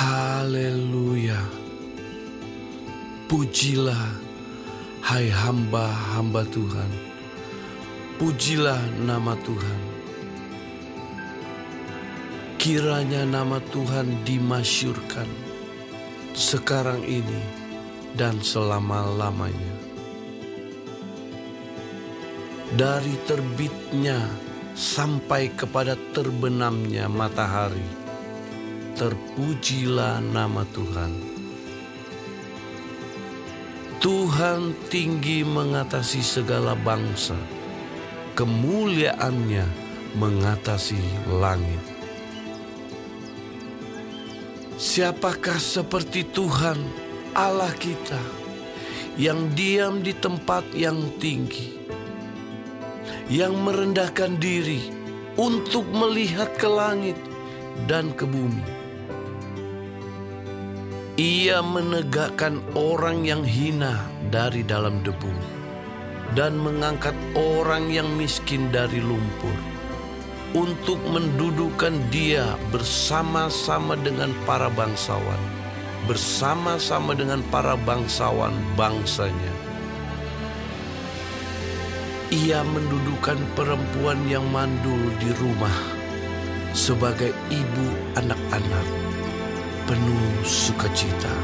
Haleluya. Pujilah hai hamba-hamba Tuhan. Pujilah nama Tuhan. Kiranya nama Tuhan dimasyurkan sekarang ini dan selama-lamanya. Dari terbitnya sampai kepada terbenamnya matahari, terpujilah nama Tuhan. Tuhan tinggi mengatasi segala bangsa, kemuliaannya mengatasi langit. Siapakah seperti Tuhan Allah kita yang diam di tempat yang tinggi, yang merendahkan diri untuk melihat ke langit dan ke bumi? Ia menegakkan orang yang hina dari dalam debu dan mengangkat orang yang miskin dari lumpur untuk mendudukan dia bersama-sama dengan para bangsawan, bersama-sama dengan para bangsawan bangsanya. Ia mendudukan perempuan yang mandul di rumah sebagai ibu anak-anak penuh sukacita.